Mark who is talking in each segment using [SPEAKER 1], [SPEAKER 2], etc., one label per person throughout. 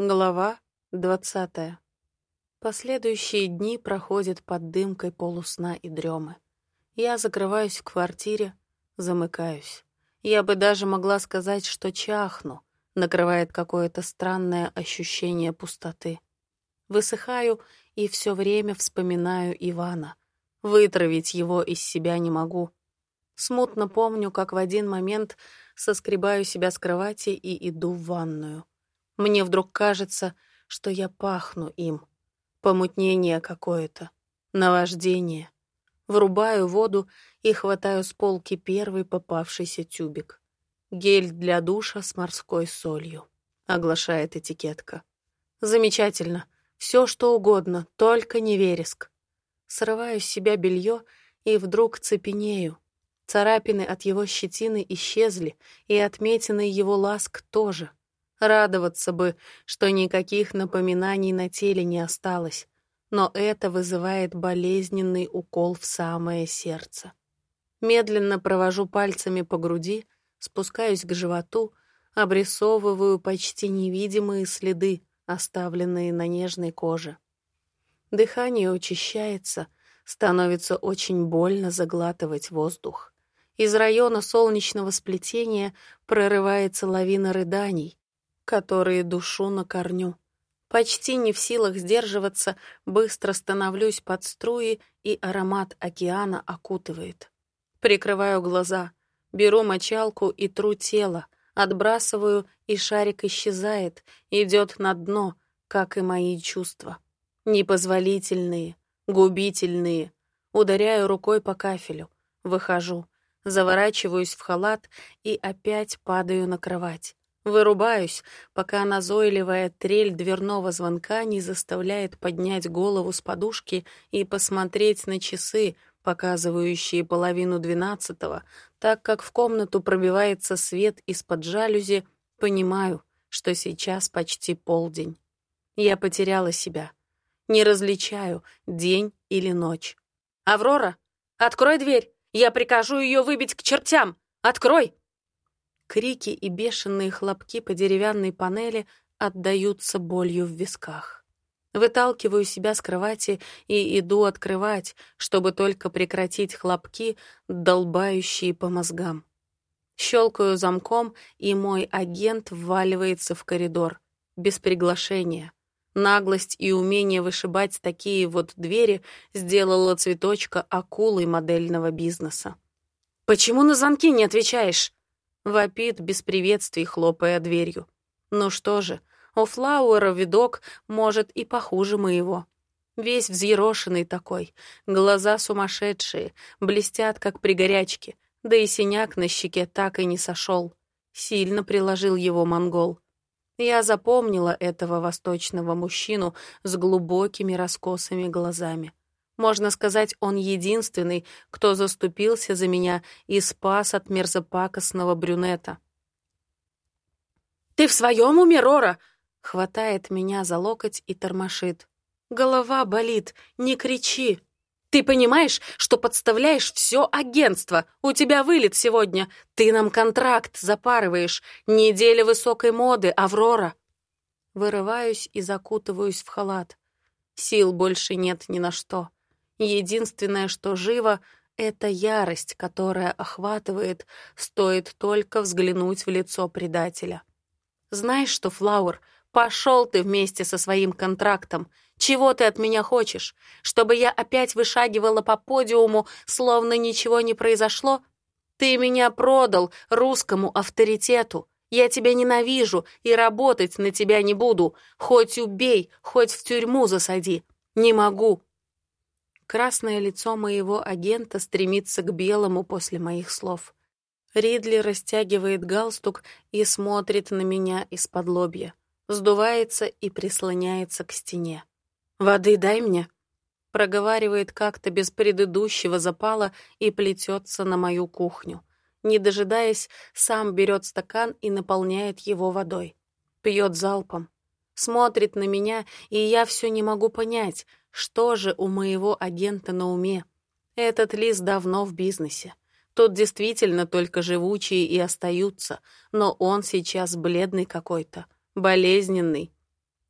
[SPEAKER 1] Глава двадцатая. Последующие дни проходят под дымкой полусна и дремы. Я закрываюсь в квартире, замыкаюсь. Я бы даже могла сказать, что чахну, накрывает какое-то странное ощущение пустоты. Высыхаю и все время вспоминаю Ивана. Вытравить его из себя не могу. Смутно помню, как в один момент соскребаю себя с кровати и иду в ванную. Мне вдруг кажется, что я пахну им. Помутнение какое-то, наваждение. Врубаю воду и хватаю с полки первый попавшийся тюбик. Гель для душа с морской солью, оглашает этикетка. Замечательно. Все что угодно, только не вереск. Срываю с себя белье и вдруг цепенею. Царапины от его щетины исчезли, и отметины его ласк тоже. Радоваться бы, что никаких напоминаний на теле не осталось, но это вызывает болезненный укол в самое сердце. Медленно провожу пальцами по груди, спускаюсь к животу, обрисовываю почти невидимые следы, оставленные на нежной коже. Дыхание учащается, становится очень больно заглатывать воздух. Из района солнечного сплетения прорывается лавина рыданий, которые душу на корню. Почти не в силах сдерживаться, быстро становлюсь под струи, и аромат океана окутывает. Прикрываю глаза, беру мочалку и тру тело, отбрасываю, и шарик исчезает, идет на дно, как и мои чувства. Непозволительные, губительные. Ударяю рукой по кафелю, выхожу, заворачиваюсь в халат и опять падаю на кровать. Вырубаюсь, пока назойливая трель дверного звонка не заставляет поднять голову с подушки и посмотреть на часы, показывающие половину двенадцатого, так как в комнату пробивается свет из-под жалюзи, понимаю, что сейчас почти полдень. Я потеряла себя. Не различаю, день или ночь. «Аврора, открой дверь! Я прикажу ее выбить к чертям! Открой!» Крики и бешеные хлопки по деревянной панели отдаются болью в висках. Выталкиваю себя с кровати и иду открывать, чтобы только прекратить хлопки, долбающие по мозгам. Щелкаю замком, и мой агент вваливается в коридор. Без приглашения. Наглость и умение вышибать такие вот двери сделала цветочка акулой модельного бизнеса. «Почему на звонки не отвечаешь?» Вопит без приветствий, хлопая дверью. Ну что же, у Флауэра видок, может, и похуже моего. Весь взъерошенный такой, глаза сумасшедшие, блестят, как при горячке, да и синяк на щеке так и не сошел. Сильно приложил его монгол. Я запомнила этого восточного мужчину с глубокими раскосыми глазами. Можно сказать, он единственный, кто заступился за меня и спас от мерзопакостного брюнета. «Ты в своем уме, Рора?» Хватает меня за локоть и тормошит. «Голова болит, не кричи!» «Ты понимаешь, что подставляешь все агентство? У тебя вылет сегодня. Ты нам контракт запарываешь. Неделя высокой моды, Аврора!» Вырываюсь и закутываюсь в халат. Сил больше нет ни на что. Единственное, что живо, это ярость, которая охватывает, стоит только взглянуть в лицо предателя. Знаешь что, Флауэр, пошел ты вместе со своим контрактом. Чего ты от меня хочешь? Чтобы я опять вышагивала по подиуму, словно ничего не произошло? Ты меня продал русскому авторитету. Я тебя ненавижу и работать на тебя не буду. Хоть убей, хоть в тюрьму засади. Не могу, Красное лицо моего агента стремится к белому после моих слов. Ридли растягивает галстук и смотрит на меня из-под лобья. Сдувается и прислоняется к стене. «Воды дай мне!» Проговаривает как-то без предыдущего запала и плетется на мою кухню. Не дожидаясь, сам берет стакан и наполняет его водой. Пьет залпом. Смотрит на меня, и я все не могу понять, что же у моего агента на уме? Этот лис давно в бизнесе. Тут действительно только живучие и остаются, но он сейчас бледный какой-то, болезненный.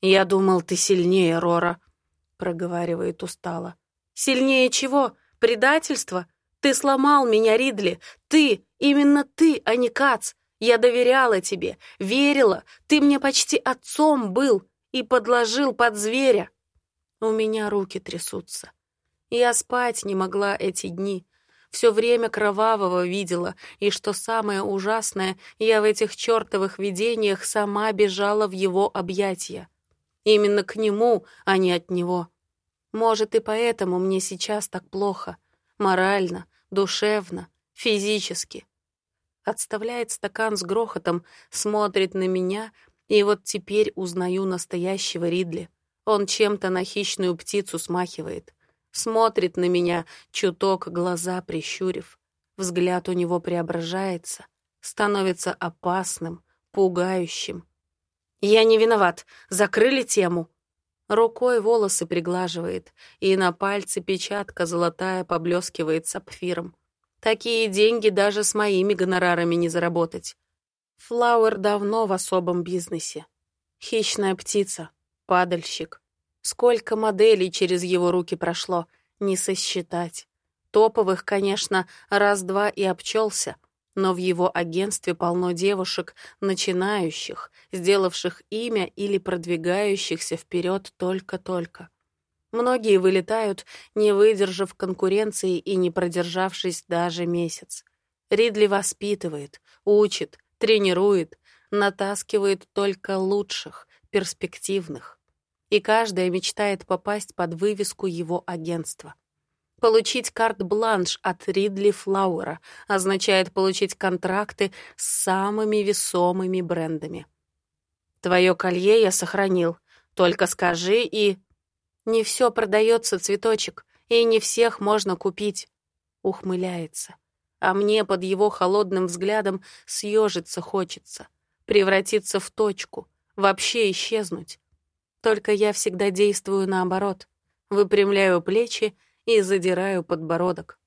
[SPEAKER 1] «Я думал, ты сильнее, Рора», — проговаривает устало. «Сильнее чего? Предательство? Ты сломал меня, Ридли. Ты, именно ты, а не Кац. Я доверяла тебе, верила. Ты мне почти отцом был и подложил под зверя. У меня руки трясутся. Я спать не могла эти дни. Все время кровавого видела, и что самое ужасное, я в этих чертовых видениях сама бежала в его объятия. Именно к нему, а не от него. Может, и поэтому мне сейчас так плохо. Морально, душевно, физически. Отставляет стакан с грохотом, смотрит на меня, и вот теперь узнаю настоящего Ридли. Он чем-то на хищную птицу смахивает. Смотрит на меня, чуток глаза прищурив. Взгляд у него преображается, становится опасным, пугающим. «Я не виноват. Закрыли тему». Рукой волосы приглаживает, и на пальце печатка золотая поблескивает сапфиром. Такие деньги даже с моими гонорарами не заработать. Флауэр давно в особом бизнесе. Хищная птица, падальщик. Сколько моделей через его руки прошло, не сосчитать. Топовых, конечно, раз-два и обчелся, но в его агентстве полно девушек, начинающих, сделавших имя или продвигающихся вперед только-только. Многие вылетают, не выдержав конкуренции и не продержавшись даже месяц. Ридли воспитывает, учит, тренирует, натаскивает только лучших, перспективных. И каждая мечтает попасть под вывеску его агентства. Получить карт-бланш от Ридли Флауэра означает получить контракты с самыми весомыми брендами. «Твое колье я сохранил. Только скажи и...» Не все продается, цветочек, и не всех можно купить. Ухмыляется. А мне под его холодным взглядом съежиться хочется, превратиться в точку, вообще исчезнуть. Только я всегда действую наоборот. Выпрямляю плечи и задираю подбородок.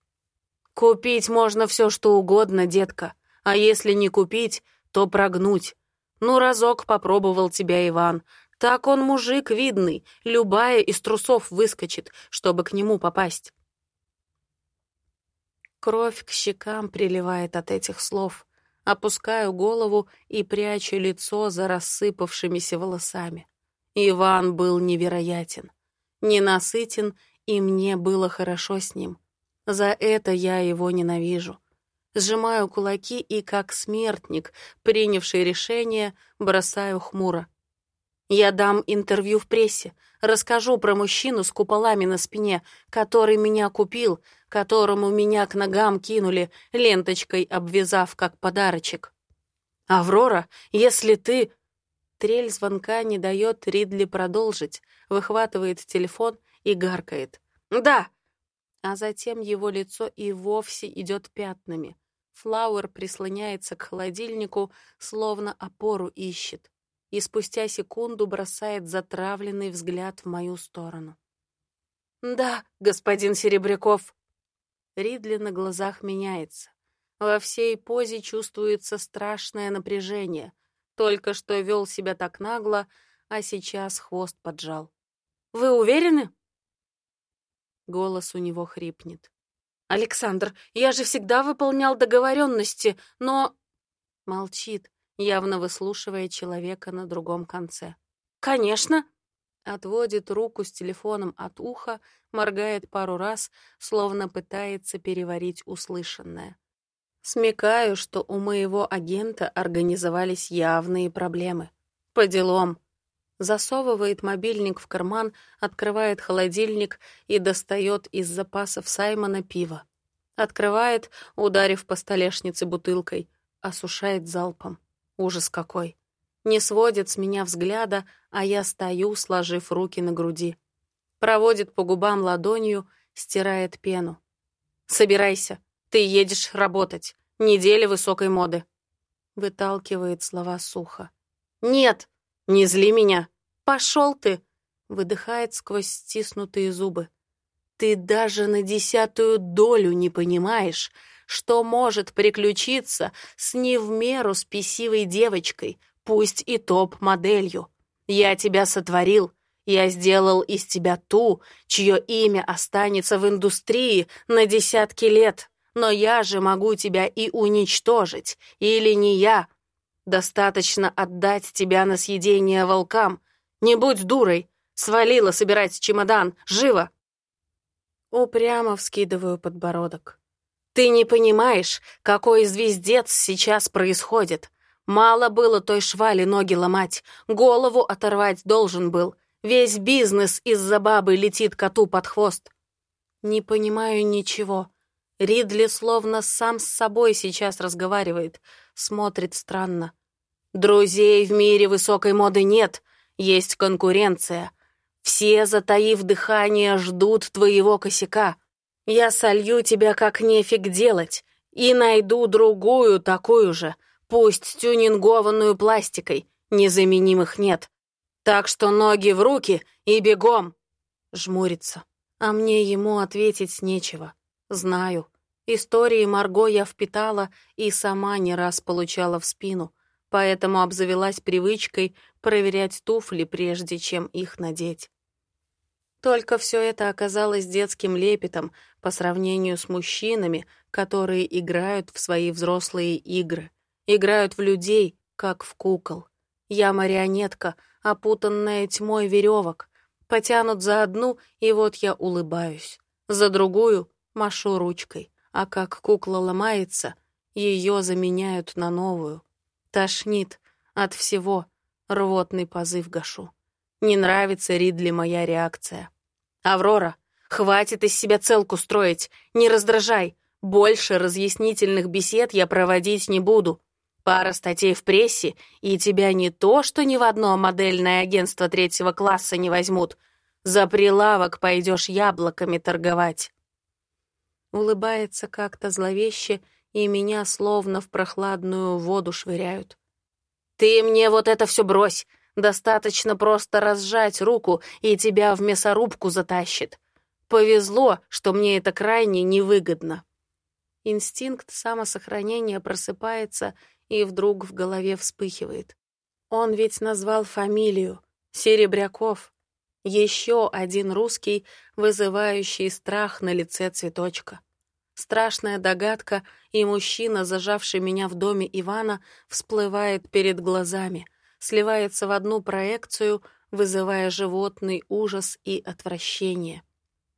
[SPEAKER 1] Купить можно все, что угодно, детка. А если не купить, то прогнуть. Ну, разок попробовал тебя Иван, так он мужик видный, любая из трусов выскочит, чтобы к нему попасть. Кровь к щекам приливает от этих слов. Опускаю голову и прячу лицо за рассыпавшимися волосами. Иван был невероятен, ненасытен, и мне было хорошо с ним. За это я его ненавижу. Сжимаю кулаки и, как смертник, принявший решение, бросаю хмуро. Я дам интервью в прессе, расскажу про мужчину с куполами на спине, который меня купил, которому меня к ногам кинули, ленточкой обвязав как подарочек. «Аврора, если ты...» Трель звонка не дает Ридли продолжить, выхватывает телефон и гаркает. «Да!» А затем его лицо и вовсе идет пятнами. Флауэр прислоняется к холодильнику, словно опору ищет и спустя секунду бросает затравленный взгляд в мою сторону. «Да, господин Серебряков». Ридли на глазах меняется. Во всей позе чувствуется страшное напряжение. Только что вел себя так нагло, а сейчас хвост поджал. «Вы уверены?» Голос у него хрипнет. «Александр, я же всегда выполнял договоренности, но...» Молчит, явно выслушивая человека на другом конце. «Конечно!» Отводит руку с телефоном от уха, моргает пару раз, словно пытается переварить услышанное. Смекаю, что у моего агента организовались явные проблемы. По делам. Засовывает мобильник в карман, открывает холодильник и достает из запасов Саймона пиво. Открывает, ударив по столешнице бутылкой, осушает залпом. Ужас какой. Не сводит с меня взгляда, а я стою, сложив руки на груди. Проводит по губам ладонью, стирает пену. «Собирайся, ты едешь работать. Неделя высокой моды». Выталкивает слова сухо. «Нет, не зли меня. Пошел ты!» Выдыхает сквозь стиснутые зубы. «Ты даже на десятую долю не понимаешь, что может приключиться с не в меру спесивой девочкой, пусть и топ-моделью. Я тебя сотворил, я сделал из тебя ту, чье имя останется в индустрии на десятки лет. Но я же могу тебя и уничтожить, или не я. Достаточно отдать тебя на съедение волкам. Не будь дурой. Свалила собирать чемодан. Живо!» Упрямо вскидываю подбородок. «Ты не понимаешь, какой звездец сейчас происходит. Мало было той швали ноги ломать, голову оторвать должен был. Весь бизнес из-за бабы летит коту под хвост. Не понимаю ничего. Ридли словно сам с собой сейчас разговаривает, смотрит странно. Друзей в мире высокой моды нет, есть конкуренция. Все, затаив дыхание, ждут твоего косяка. Я солью тебя как нефиг делать и найду другую такую же, пусть тюнингованную пластикой, незаменимых нет. Так что ноги в руки и бегом!» Жмурится. А мне ему ответить нечего. Знаю. Истории Марго я впитала и сама не раз получала в спину, поэтому обзавелась привычкой проверять туфли, прежде чем их надеть. Только все это оказалось детским лепетом по сравнению с мужчинами, которые играют в свои взрослые игры, играют в людей, как в кукол. Я марионетка, опутанная тьмой веревок. Потянут за одну, и вот я улыбаюсь. За другую машу ручкой. А как кукла ломается, ее заменяют на новую. Тошнит от всего, рвотный позыв гашу. Не нравится Ридли моя реакция. «Аврора, хватит из себя целку строить, не раздражай. Больше разъяснительных бесед я проводить не буду. Пара статей в прессе, и тебя не то, что ни в одно модельное агентство третьего класса не возьмут. За прилавок пойдешь яблоками торговать. Улыбается как-то зловеще, и меня словно в прохладную воду швыряют. Ты мне вот это все брось. Достаточно просто разжать руку, и тебя в мясорубку затащит. Повезло, что мне это крайне невыгодно. Инстинкт самосохранения просыпается и вдруг в голове вспыхивает. Он ведь назвал фамилию Серебряков. Еще один русский, вызывающий страх на лице цветочка. Страшная догадка, и мужчина, зажавший меня в доме Ивана, всплывает перед глазами, сливается в одну проекцию, вызывая животный ужас и отвращение.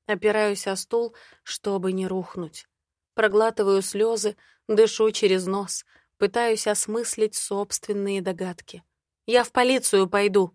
[SPEAKER 1] Опираюсь о стул, чтобы не рухнуть. Проглатываю слезы, дышу через нос, Пытаюсь осмыслить собственные догадки. «Я в полицию пойду».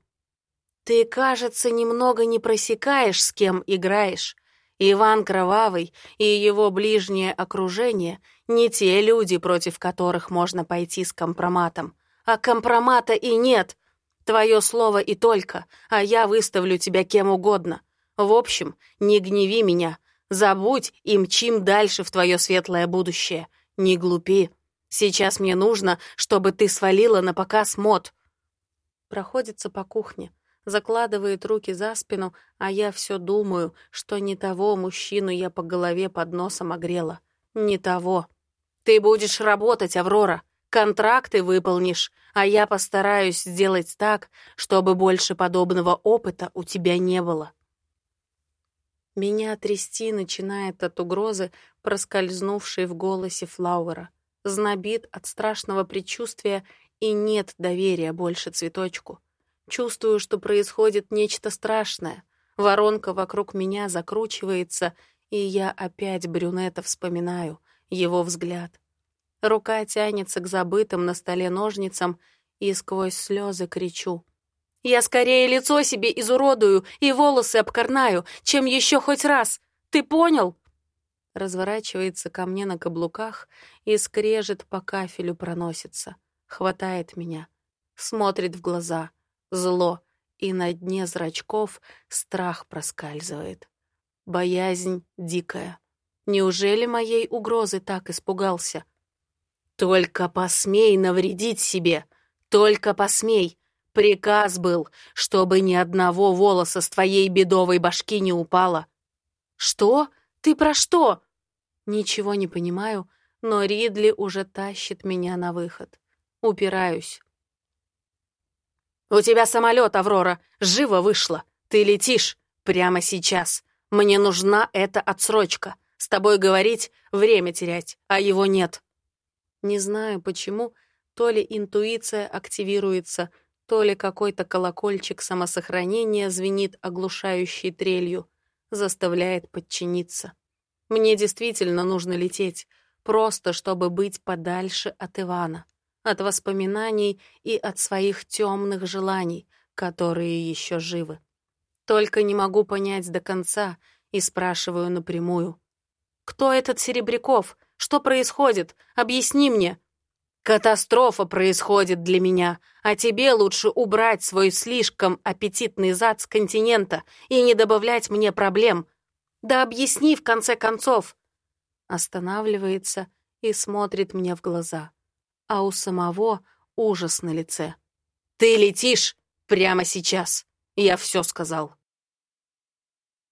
[SPEAKER 1] «Ты, кажется, немного не просекаешь, с кем играешь. Иван Кровавый и его ближнее окружение — не те люди, против которых можно пойти с компроматом. А компромата и нет. Твое слово и только, а я выставлю тебя кем угодно. В общем, не гневи меня. Забудь и мчим дальше в твое светлое будущее. Не глупи. Сейчас мне нужно, чтобы ты свалила на показ мод. Проходится по кухне, закладывает руки за спину, а я все думаю, что не того мужчину я по голове под носом огрела. Не того. Ты будешь работать, Аврора. Контракты выполнишь, а я постараюсь сделать так, чтобы больше подобного опыта у тебя не было. Меня трясти начинает от угрозы, проскользнувшей в голосе Флауэра знобит от страшного предчувствия и нет доверия больше цветочку. Чувствую, что происходит нечто страшное. Воронка вокруг меня закручивается, и я опять брюнета вспоминаю, его взгляд. Рука тянется к забытым на столе ножницам, и сквозь слезы кричу. «Я скорее лицо себе изуродую и волосы обкорнаю, чем еще хоть раз! Ты понял?» разворачивается ко мне на каблуках и скрежет по кафелю проносится. Хватает меня, смотрит в глаза, зло, и на дне зрачков страх проскальзывает. Боязнь дикая. Неужели моей угрозы так испугался? Только посмей навредить себе, только посмей. Приказ был, чтобы ни одного волоса с твоей бедовой башки не упало. Что? «Ты про что?» Ничего не понимаю, но Ридли уже тащит меня на выход. Упираюсь. «У тебя самолет, Аврора, живо вышло. Ты летишь прямо сейчас. Мне нужна эта отсрочка. С тобой говорить — время терять, а его нет». Не знаю почему, то ли интуиция активируется, то ли какой-то колокольчик самосохранения звенит оглушающей трелью, заставляет подчиниться. Мне действительно нужно лететь, просто чтобы быть подальше от Ивана, от воспоминаний и от своих темных желаний, которые еще живы. Только не могу понять до конца и спрашиваю напрямую. «Кто этот Серебряков? Что происходит? Объясни мне!» «Катастрофа происходит для меня, а тебе лучше убрать свой слишком аппетитный зад с континента и не добавлять мне проблем. Да объясни, в конце концов!» Останавливается и смотрит мне в глаза, а у самого ужас на лице. «Ты летишь прямо сейчас, я все сказал».